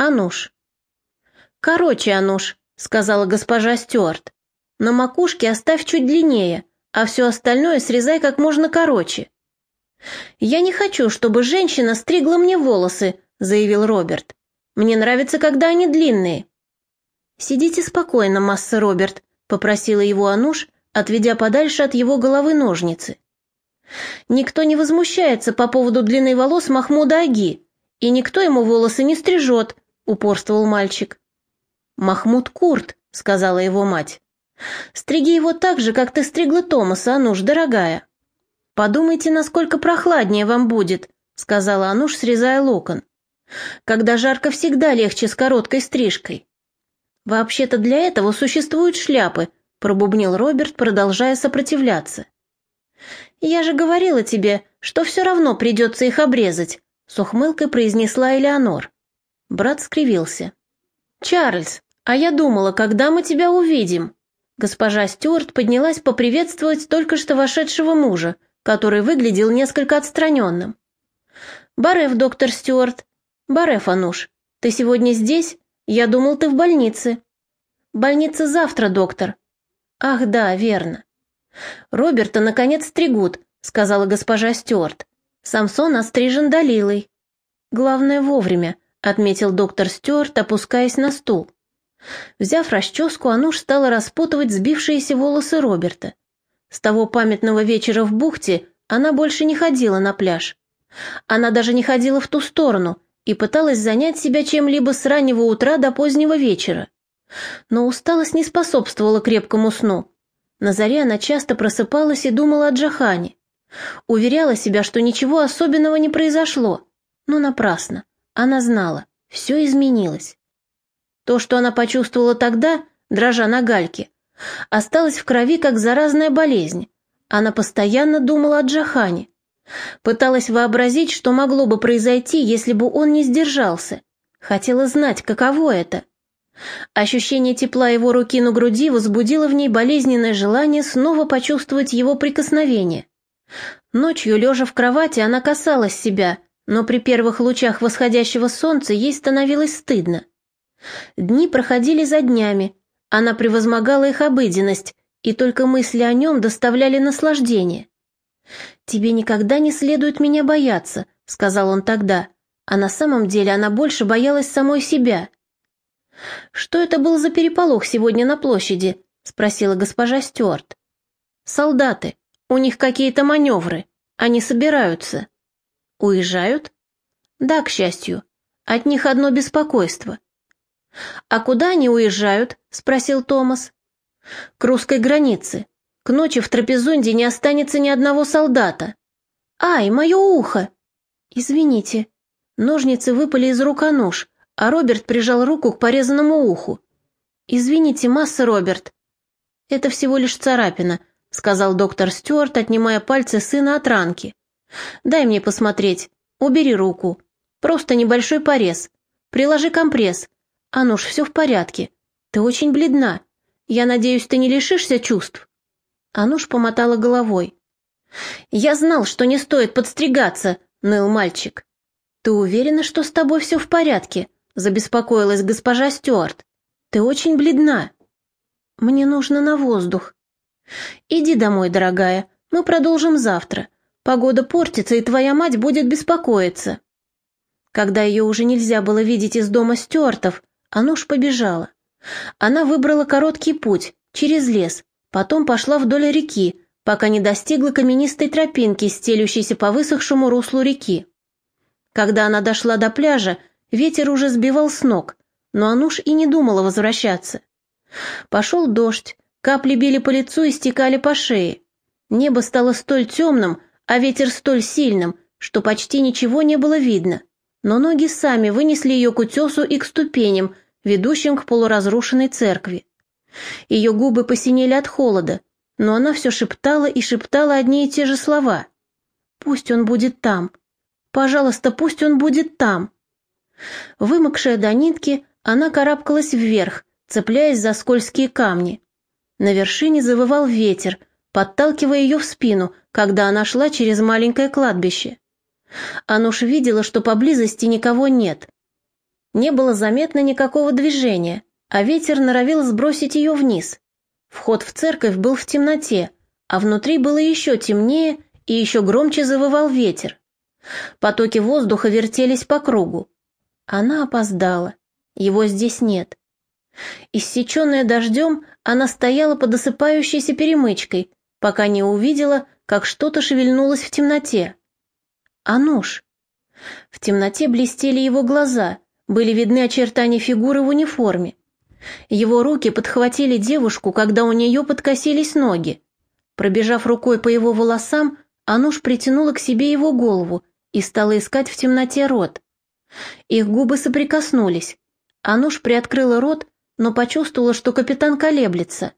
Ануш. «Короче, Ануш», — сказала госпожа Стюарт. «На макушке оставь чуть длиннее, а все остальное срезай как можно короче». «Я не хочу, чтобы женщина стригла мне волосы», — заявил Роберт. «Мне нравится, когда они длинные». «Сидите спокойно, масса Роберт», — попросила его Ануш, отведя подальше от его головы ножницы. «Никто не возмущается по поводу длины волос Махмуда Аги, и никто ему волосы не стрижет», — упорствовал мальчик. «Махмуд Курт», — сказала его мать. «Стриги его так же, как ты стригла Томаса, Ануш, дорогая». «Подумайте, насколько прохладнее вам будет», — сказала Ануш, срезая локон. «Когда жарко, всегда легче с короткой стрижкой». «Вообще-то для этого существуют шляпы», — пробубнил Роберт, продолжая сопротивляться. «Я же говорила тебе, что все равно придется их обрезать», — с ухмылкой произнесла Элеонор. Брат скривился. «Чарльз, а я думала, когда мы тебя увидим?» Госпожа Стюарт поднялась поприветствовать только что вошедшего мужа, который выглядел несколько отстраненным. «Бареф, доктор Стюарт. Бареф, Ануш. Ты сегодня здесь? Я думал, ты в больнице». «Больница завтра, доктор». «Ах, да, верно». «Роберта, наконец, стригут», — сказала госпожа Стюарт. «Самсон острижен Далилой». «Главное, вовремя», — отметил доктор Стюарт, опускаясь на стул. Взяв расческу, Ануш стала распутывать сбившиеся волосы Роберта. С того памятного вечера в бухте она больше не ходила на пляж. Она даже не ходила в ту сторону и пыталась занять себя чем-либо с раннего утра до позднего вечера. Но усталость не способствовала крепкому сну. На заре она часто просыпалась и думала о Джахане. Уверяла себя, что ничего особенного не произошло, но напрасно. Она знала, все изменилось. То, что она почувствовала тогда, дрожа на гальке, осталось в крови как заразная болезнь. Она постоянно думала о Джахане. Пыталась вообразить, что могло бы произойти, если бы он не сдержался. Хотела знать, каково это. Ощущение тепла его руки на груди возбудило в ней болезненное желание снова почувствовать его прикосновение. Ночью, лежа в кровати, она касалась себя, но при первых лучах восходящего солнца ей становилось стыдно. Дни проходили за днями, она превозмогала их обыденность, и только мысли о нем доставляли наслаждение. «Тебе никогда не следует меня бояться», — сказал он тогда, а на самом деле она больше боялась самой себя. «Что это был за переполох сегодня на площади?» — спросила госпожа Стюарт. «Солдаты. У них какие-то маневры. Они собираются». «Уезжают?» «Да, к счастью. От них одно беспокойство. «А куда они уезжают?» — спросил Томас. «К русской границе. К ночи в Трапезунде не останется ни одного солдата». «Ай, мое ухо!» «Извините». Ножницы выпали из рука нож, а Роберт прижал руку к порезанному уху. «Извините, масса, Роберт». «Это всего лишь царапина», — сказал доктор Стюарт, отнимая пальцы сына от ранки. «Дай мне посмотреть. Убери руку. Просто небольшой порез. Приложи компресс. «Ануш, все в порядке. Ты очень бледна. Я надеюсь, ты не лишишься чувств?» Ануш помотала головой. «Я знал, что не стоит подстригаться», — ныл мальчик. «Ты уверена, что с тобой все в порядке?» — забеспокоилась госпожа Стюарт. «Ты очень бледна». «Мне нужно на воздух». «Иди домой, дорогая, мы продолжим завтра. Погода портится, и твоя мать будет беспокоиться». Когда ее уже нельзя было видеть из дома Стюартов, Ануш побежала. Она выбрала короткий путь, через лес, потом пошла вдоль реки, пока не достигла каменистой тропинки, стелющейся по высохшему руслу реки. Когда она дошла до пляжа, ветер уже сбивал с ног, но Ануш и не думала возвращаться. Пошел дождь, капли били по лицу и стекали по шее. Небо стало столь темным, а ветер столь сильным, что почти ничего не было видно но ноги сами вынесли ее к утесу и к ступеням, ведущим к полуразрушенной церкви. Ее губы посинели от холода, но она все шептала и шептала одни и те же слова. «Пусть он будет там. Пожалуйста, пусть он будет там». Вымокшая до нитки, она карабкалась вверх, цепляясь за скользкие камни. На вершине завывал ветер, подталкивая ее в спину, когда она шла через маленькое кладбище. Ануш видела, что поблизости никого нет. Не было заметно никакого движения, а ветер норовил сбросить ее вниз. Вход в церковь был в темноте, а внутри было еще темнее и еще громче завывал ветер. Потоки воздуха вертелись по кругу. Она опоздала. Его здесь нет. Иссеченная дождем, она стояла под осыпающейся перемычкой, пока не увидела, как что-то шевельнулось в темноте. Ануш. В темноте блестели его глаза, были видны очертания фигуры в униформе. Его руки подхватили девушку, когда у нее подкосились ноги. Пробежав рукой по его волосам, Ануш притянула к себе его голову и стала искать в темноте рот. Их губы соприкоснулись. Ануш приоткрыла рот, но почувствовала, что капитан колеблется.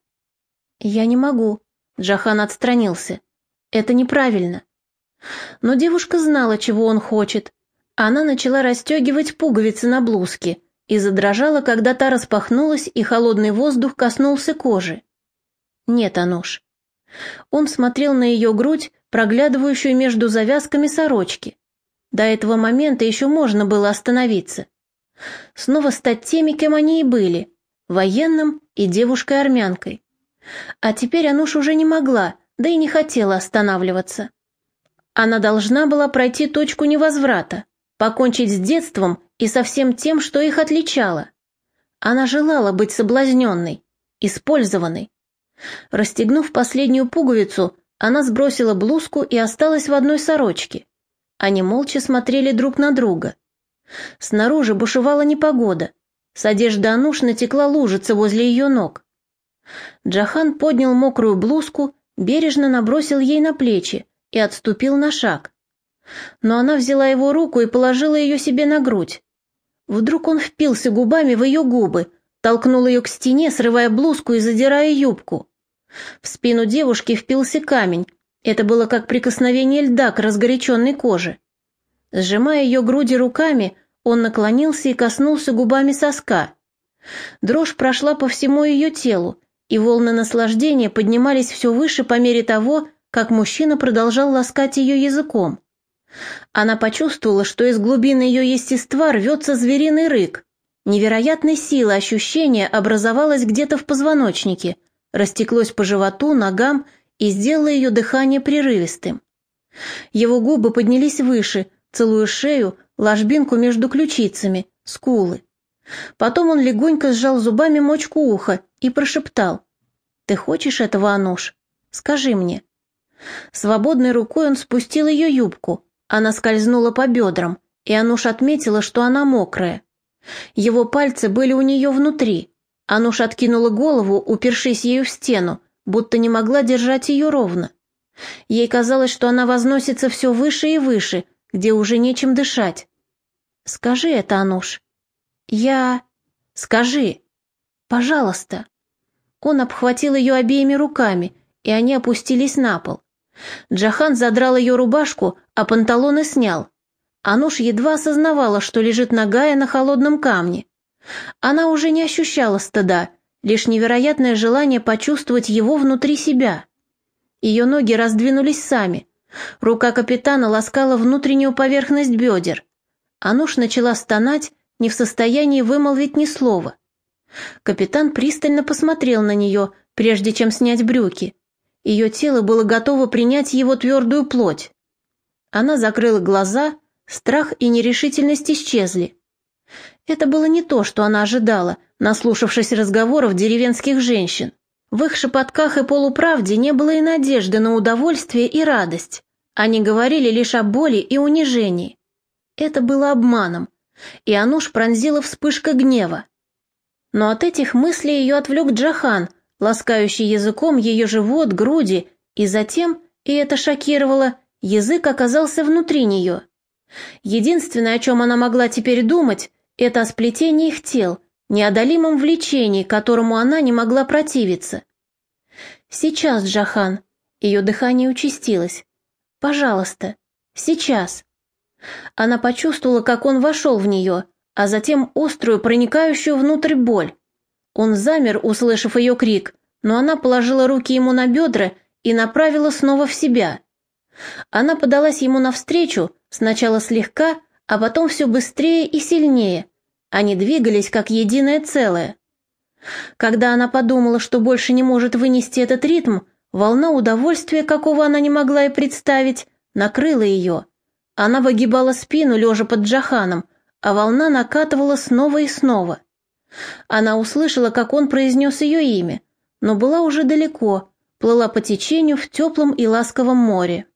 «Я не могу», — Джахан отстранился. «Это неправильно». Но девушка знала, чего он хочет. Она начала расстегивать пуговицы на блузке и задрожала, когда та распахнулась, и холодный воздух коснулся кожи. «Нет, Ануш». Он смотрел на ее грудь, проглядывающую между завязками сорочки. До этого момента еще можно было остановиться. Снова стать теми, кем они и были, военным и девушкой-армянкой. А теперь Ануш уже не могла, да и не хотела останавливаться. Она должна была пройти точку невозврата, покончить с детством и со всем тем, что их отличало. Она желала быть соблазненной, использованной. Расстегнув последнюю пуговицу, она сбросила блузку и осталась в одной сорочке. Они молча смотрели друг на друга. Снаружи бушевала непогода. С одежды Ануш натекла лужица возле ее ног. Джахан поднял мокрую блузку, бережно набросил ей на плечи и отступил на шаг. Но она взяла его руку и положила ее себе на грудь. Вдруг он впился губами в ее губы, толкнул ее к стене, срывая блузку и задирая юбку. В спину девушки впился камень, это было как прикосновение льда к разгоряченной коже. Сжимая ее груди руками, он наклонился и коснулся губами соска. Дрожь прошла по всему ее телу, и волны наслаждения поднимались все выше по мере того, как мужчина продолжал ласкать ее языком. Она почувствовала, что из глубины ее естества рвется звериный рык. Невероятной силы ощущения образовалось где-то в позвоночнике, растеклось по животу, ногам и сделала ее дыхание прерывистым. Его губы поднялись выше, целуя шею, ложбинку между ключицами, скулы. Потом он легонько сжал зубами мочку уха и прошептал. «Ты хочешь этого, Ануш? Скажи мне». Свободной рукой он спустил ее юбку. Она скользнула по бедрам, и Ануш отметила, что она мокрая. Его пальцы были у нее внутри. Ануш откинула голову, упершись ею в стену, будто не могла держать ее ровно. Ей казалось, что она возносится все выше и выше, где уже нечем дышать. «Скажи это, Ануш». «Я...» «Скажи». «Пожалуйста». Он обхватил ее обеими руками, и они опустились на пол. Джахан задрал ее рубашку, а панталоны снял. Ануш едва осознавала, что лежит нагая на холодном камне. Она уже не ощущала стыда, лишь невероятное желание почувствовать его внутри себя. Ее ноги раздвинулись сами. Рука капитана ласкала внутреннюю поверхность бедер. Ануш начала стонать, не в состоянии вымолвить ни слова. Капитан пристально посмотрел на нее, прежде чем снять брюки. Ее тело было готово принять его твердую плоть. Она закрыла глаза, страх и нерешительность исчезли. Это было не то, что она ожидала, наслушавшись разговоров деревенских женщин. В их шепотках и полуправде не было и надежды на удовольствие и радость. Они говорили лишь о боли и унижении. Это было обманом, и Ануш пронзила вспышка гнева. Но от этих мыслей ее отвлек Джахан, ласкающий языком ее живот, груди, и затем, и это шокировало, язык оказался внутри нее. Единственное, о чем она могла теперь думать, это о сплетении их тел, неодолимом влечении, которому она не могла противиться. «Сейчас, Джахан!» Ее дыхание участилось. «Пожалуйста, сейчас!» Она почувствовала, как он вошел в нее, а затем острую, проникающую внутрь боль. Он замер, услышав ее крик, но она положила руки ему на бедра и направила снова в себя. Она подалась ему навстречу, сначала слегка, а потом все быстрее и сильнее, Они двигались как единое целое. Когда она подумала, что больше не может вынести этот ритм, волна удовольствия, какого она не могла и представить, накрыла ее. Она выгибала спину, лежа под Джаханом, а волна накатывала снова и снова. Она услышала, как он произнес ее имя, но была уже далеко, плыла по течению в теплом и ласковом море.